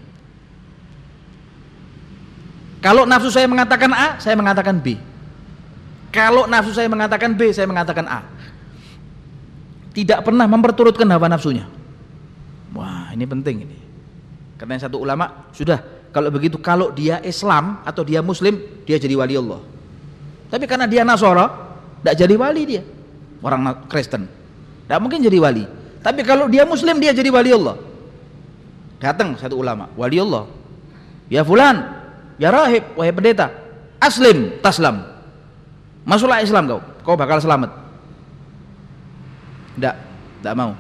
Kalau nafsu saya mengatakan A saya mengatakan B. Kalau nafsu saya mengatakan B saya mengatakan A. Tidak pernah memperturutkan hawa nafsunya. Wah ini penting ini. Karena satu ulama sudah kalau begitu kalau dia Islam atau dia Muslim dia jadi wali Allah tapi karena dia Nasoro, tidak jadi wali dia. Orang Kristen. Tidak mungkin jadi wali. Tapi kalau dia Muslim dia jadi wali Allah. Datang satu ulama, wali Allah. Ya fulan, ya rahib, wahai pendeta, aslim, taslam. Masuklah Islam kau, kau bakal selamat. Tidak, tidak mau.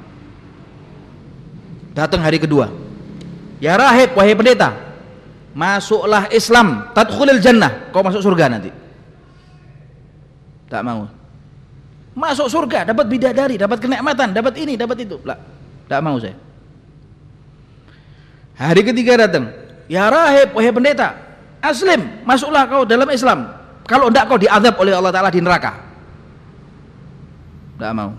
Datang hari kedua. Ya rahib, wahai pendeta, masuklah Islam, tadkhulil jannah, kau masuk surga nanti tak mau. Masuk surga dapat bidadari dapat kenikmatan dapat ini dapat itu. Lah tak mau saya. Hari ketiga datang. Ya rahib wahai pendeta aslim masuklah kau dalam Islam. Kalau tidak kau diadab oleh Allah Ta'ala di neraka. Tidak mau.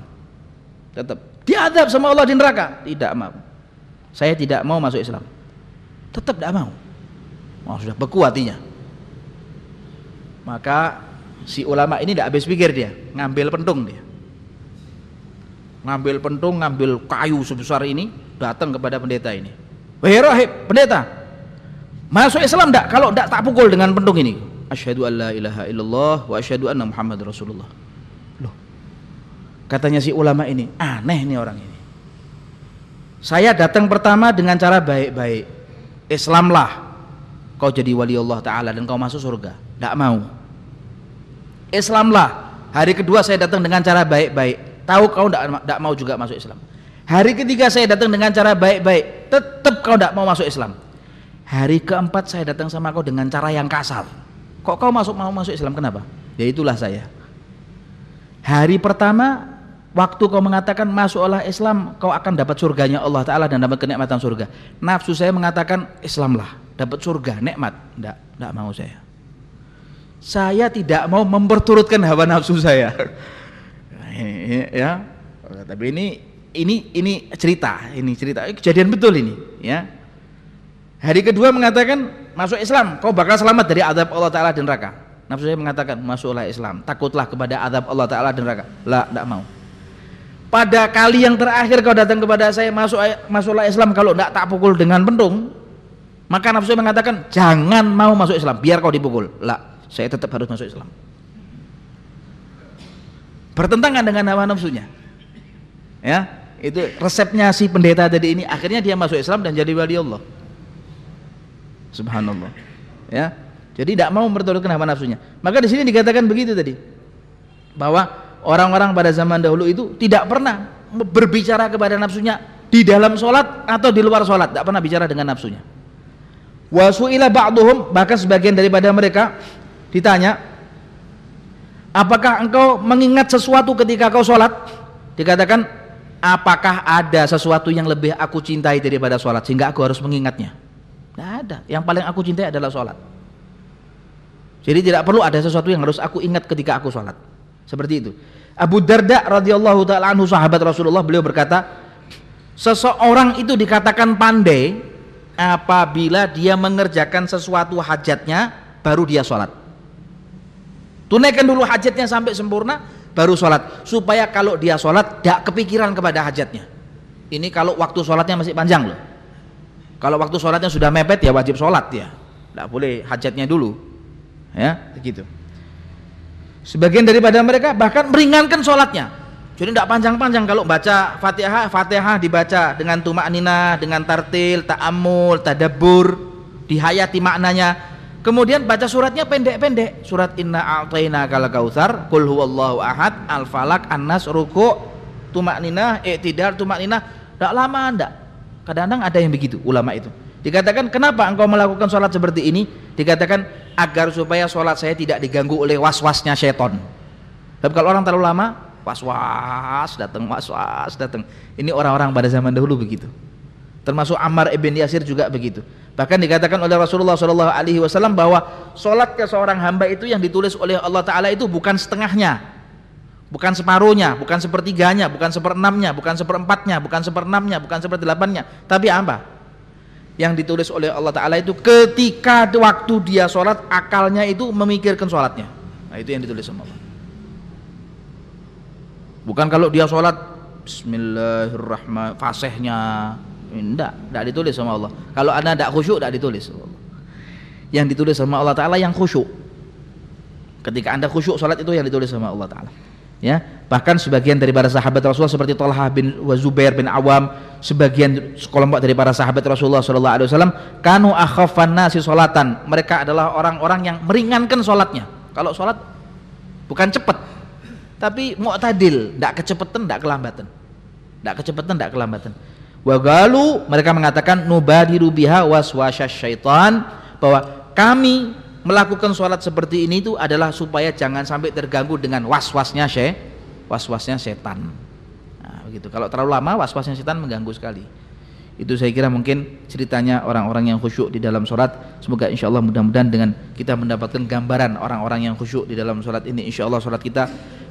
Tetap. Diadab sama Allah di neraka? Tidak mau. Saya tidak mau masuk Islam. Tetap tidak mau. Wah, sudah beku hatinya. Maka si ulama ini tidak habis pikir dia ngambil pentung dia. Ngambil pentung ngambil kayu sebesar ini datang kepada pendeta ini. Wahai rahib pendeta masuk Islam tidak kalau tidak tak pukul dengan pentung ini? Asyhadu an la ilaha illallah wa asyhadu anna muhammad rasulullah. Loh katanya si ulama ini aneh nih orang ini. Saya datang pertama dengan cara baik-baik. Islamlah. Kau jadi wali Allah Ta'ala dan kau masuk surga. Tidak mau Islamlah hari kedua saya datang dengan cara baik-baik. Tahu kau tidak mau juga masuk Islam? Hari ketiga saya datang dengan cara baik-baik. Tetap kau tidak mau masuk Islam. Hari keempat saya datang sama kau dengan cara yang kasar. Kok kau masuk mau masuk Islam? Kenapa? Ya itulah saya. Hari pertama waktu kau mengatakan masuklah Islam kau akan dapat surganya Allah Ta'ala dan dapat kenikmatan surga. Nafsu saya mengatakan Islamlah dapat surga, nikmat. Enggak, enggak mau saya. Saya tidak mau memperturutkan hawa nafsu saya. ya. Tapi ini ini ini cerita, ini cerita kejadian betul ini, ya. Hari kedua mengatakan masuk Islam, kau bakal selamat dari azab Allah Taala dan neraka. Nafsu saya mengatakan masuklah Islam, takutlah kepada azab Allah Taala dan neraka. Lah, tidak mau. Pada kali yang terakhir kau datang kepada saya masuk masuklah Islam kalau tidak tak pukul dengan pentung, maka nafsu mengatakan jangan mau masuk Islam, biar kau dipukul. Lah, saya tetap harus masuk Islam. Bertentangan dengan hawa nafsunya. Ya, itu resepnya si pendeta tadi ini akhirnya dia masuk Islam dan jadi wali Allah. Subhanallah. Ya. Jadi tidak mau memperturutkan hawa nafsunya. Maka di sini dikatakan begitu tadi. Bahwa orang-orang pada zaman dahulu itu tidak pernah berbicara kepada nafsunya di dalam sholat atau di luar sholat, tidak pernah bicara dengan nafsunya Wasuila ba'duhum bahkan sebagian daripada mereka ditanya apakah engkau mengingat sesuatu ketika kau sholat? Dikatakan apakah ada sesuatu yang lebih aku cintai daripada sholat sehingga aku harus mengingatnya? Tidak ada. Yang paling aku cintai adalah sholat. Jadi tidak perlu ada sesuatu yang harus aku ingat ketika aku sholat. Seperti itu. Abu Darda radhiyallahu taala anhu sahabat Rasulullah beliau berkata seseorang itu dikatakan pandai apabila dia mengerjakan sesuatu hajatnya baru dia sholat tunaikan dulu hajatnya sampai sempurna baru sholat. Supaya kalau dia sholat tidak kepikiran kepada hajatnya. Ini kalau waktu sholatnya masih panjang loh. Kalau waktu sholatnya sudah mepet ya wajib sholat ya tidak boleh hajatnya dulu. Ya begitu. Sebagian daripada mereka bahkan meringankan sholatnya. Jadi tidak panjang-panjang kalau baca Fatihah, Fatihah dibaca dengan tumak nina, dengan tartil, ta'amul, tadabur, dihayati maknanya. Kemudian baca suratnya pendek-pendek. Surat Inna a'tayna kal kautsar, qul huwallahu ahad, al-falak, an-nas, ruku, tumak nina, i'tidal, tumak nina. Tidak lama enggak. Kadang-kadang ada yang begitu ulama itu. Dikatakan kenapa engkau melakukan sholat seperti ini? Dikatakan agar supaya sholat saya tidak diganggu oleh was-wasnya seton. Tapi kalau orang terlalu lama was-was datang was-was datang ini orang-orang pada zaman dahulu begitu termasuk Ammar ibn Yasir juga begitu. Bahkan dikatakan oleh Rasulullah Shallallahu Alaihi Wasallam bahwa sholat ke seorang hamba itu yang ditulis oleh Allah Taala itu bukan setengahnya bukan separuhnya bukan sepertiganya bukan seperenamnya bukan seperempatnya bukan seperenamnya bukan seperdelapannya tapi apa? Yang ditulis oleh Allah Ta'ala itu ketika waktu dia sholat akalnya itu memikirkan sholatnya nah itu yang ditulis sama Allah. Bukan kalau dia sholat Bismillahirrahmanirrahim fasihnya enggak, enggak ditulis sama Allah. Kalau anda tidak khusyuk tidak ditulis. Yang ditulis sama Allah Taala yang khusyuk. Ketika anda khusyuk sholat itu yang ditulis sama Allah Taala. Ya, bahkan sebagian dari para sahabat Rasulullah seperti Talha bin Zubair bin Awam, sebagian sekelompok dari para sahabat Rasulullah Shallallahu Alaihi Wasallam, kanu akhafan nasi solatan. Mereka adalah orang-orang yang meringankan sholatnya. Kalau sholat bukan cepat, tapi mu'tadil, tidak kecepatan, tidak kelambatan. Tidak kecepatan, tidak kelambatan. Wagalu mereka mengatakan nubadiru biha waswasya syaitan bahwa kami melakukan sholat seperti ini itu adalah supaya jangan sampai terganggu dengan waswasnya syaitan, waswasnya setan. Nah, begitu. Kalau terlalu lama waswasnya setan mengganggu sekali. Itu saya kira mungkin ceritanya orang-orang yang khusyuk di dalam sholat. Semoga insya Allah mudah-mudahan dengan kita mendapatkan gambaran orang-orang yang khusyuk di dalam sholat ini, insya Allah sholat kita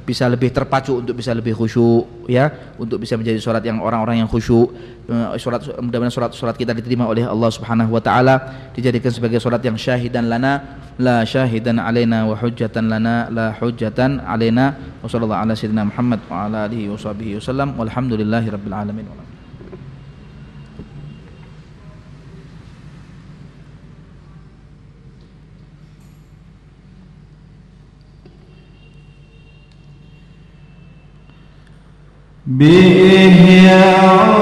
bisa lebih terpacu untuk bisa lebih khusyuk ya untuk bisa menjadi sholat yang orang-orang yang khusyuk. Uh, sholat mudah-mudahan sholat sholat kita diterima oleh Allah Subhanahu wa taala dijadikan sebagai sholat yang syahidan lana la syahidan alaina wa hujjatan lana la hujjatan alaina. Wa sallallahu ala sayyidina Muhammad wa ala alihi wa sahbihi wasallam walhamdulillahi rabbil alamin بإحياء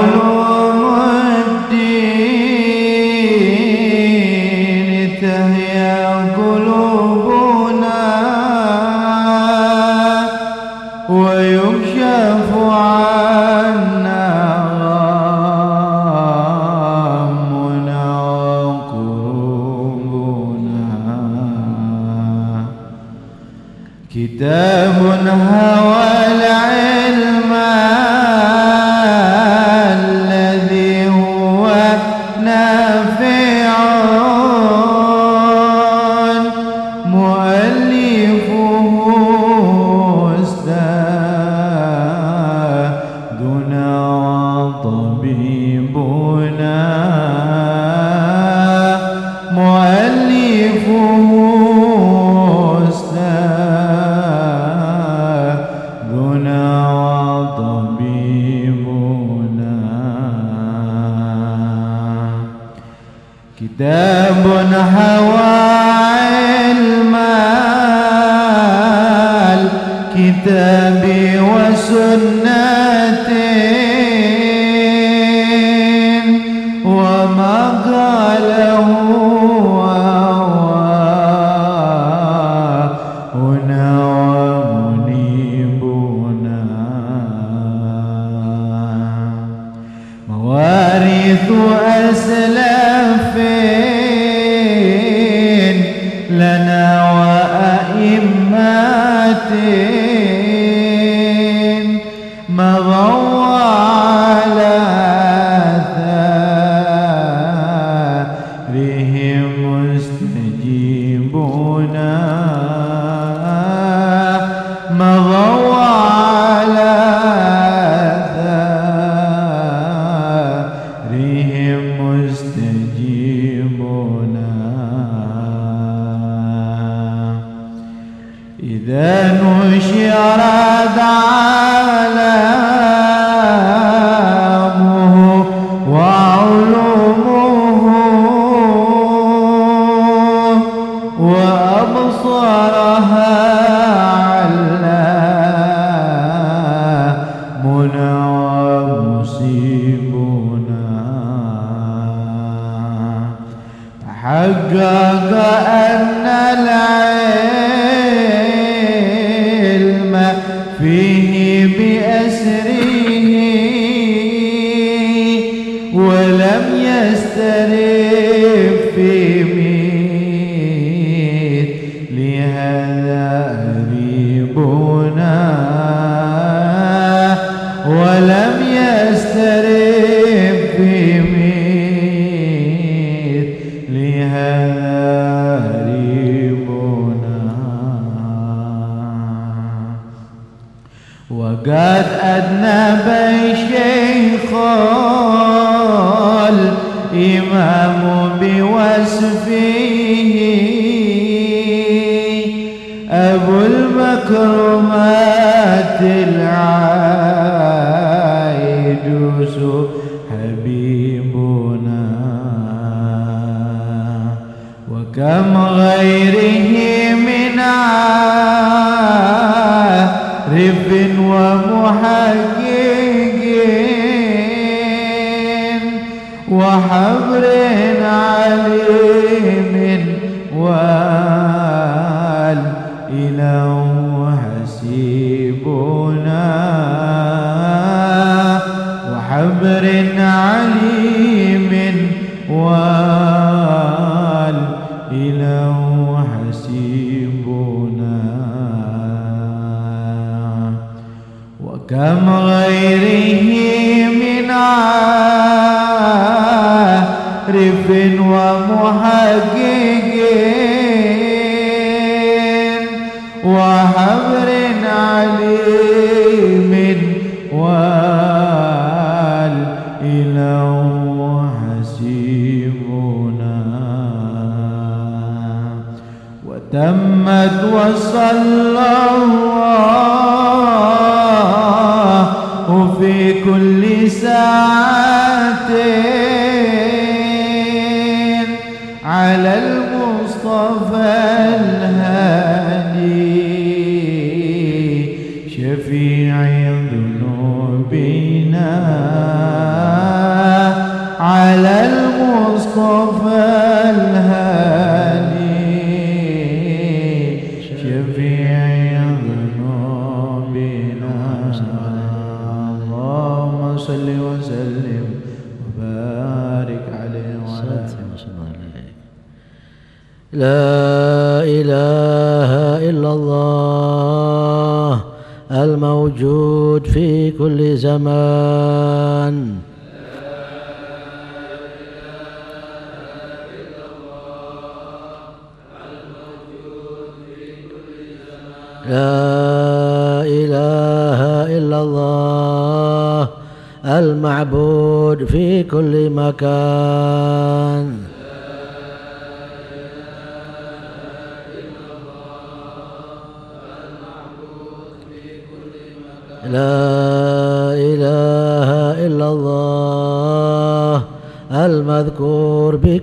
بكل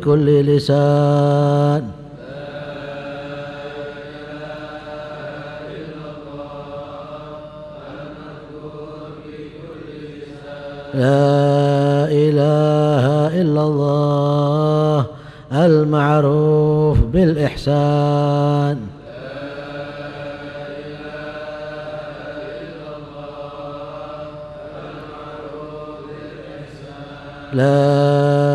بكل لسان. لا إله إلا الله المعروف بالإحسان. لا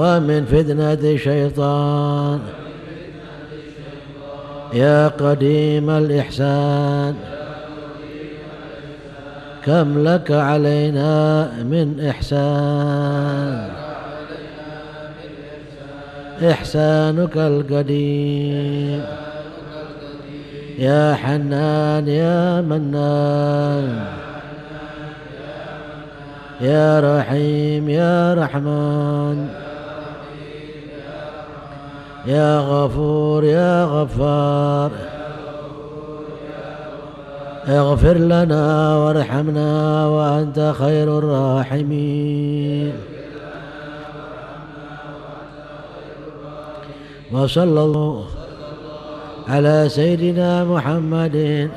ومن فتنة الشيطان. يا قديم الإحسان كم لك علينا من إحسان؟ إحسانك القديم. يا حنان يا منان. يا رحيم يا رحمن. يا غفور يا غفار. اغفر لنا وارحمنا وأنت خير الراحمين. وصلى الله على سيدنا محمد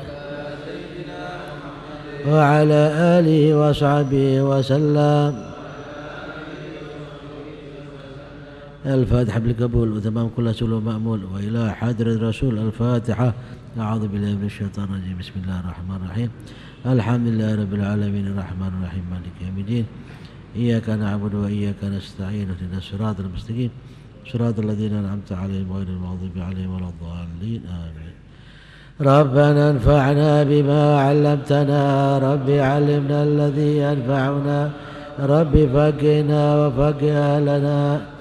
وعلى آله وصحبه وسلم. الفاتحة بالقبول وتمام كل سلو مأمول وإلى حضر الرسول الفاتحة. أعوذ بالله من الشيطان الرجيم. بسم الله الرحمن الرحيم. الحمد لله رب العالمين. الرحمن الرحيم. مالك يوم الدين. إياك نعبد وإياك نستعين. اهدنا الصراط المستقيم. صراط الذين أنعمت عليهم غير المغضوب عليهم ولا الضالين. آمين. ربنا انفعنا بما علمتنا. رب علمنا الذي ينفعنا. رب فقنا وفقه أهلنا.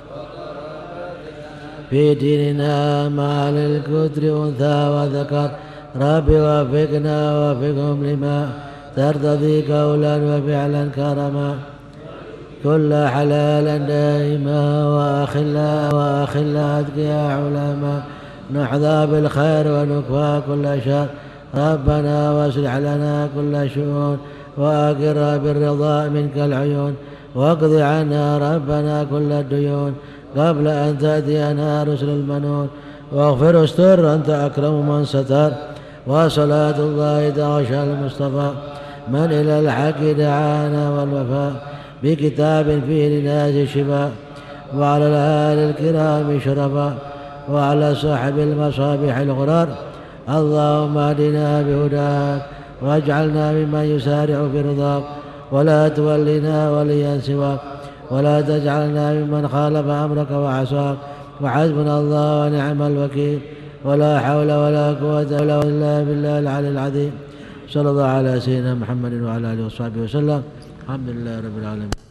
في ديننا مع للكدر أنثى وذكر رب وفقنا وفقهم لما ترتضي قولا وفعلا كرما. كل حلالا دائما وأخلا وأخلا أتقيا علما. نحظى بالخير ونكفى كل شر. ربنا واصلح لنا كل شؤون وأقر بالرضا منك العيون. واقض عنا ربنا كل الديون. قبل أن تأتينا رسل المنون. واغفر استر أنت أكرم من ستر. وصلاة الله تغشى المصطفى. من إلى الحق دعانا والوفاء. بكتاب فيه للناس شفاء. وعلى الآل الكرام شرفا وعلى صاحب المصابيح الغرار. اللهم اهدنا بهداك. واجعلنا ممن يسارع في رضاك ولا تولنا وليا سواك. ولا تجعلنا ممن خالف أمرك وعصاك وحسبنا الله ونعم الوكيل ولا حول ولا قوة إلا بالله العلي العظيم. صلى الله على سيدنا محمد وعلى آله وصحبه وسلم. الحمد لله رب العالمين.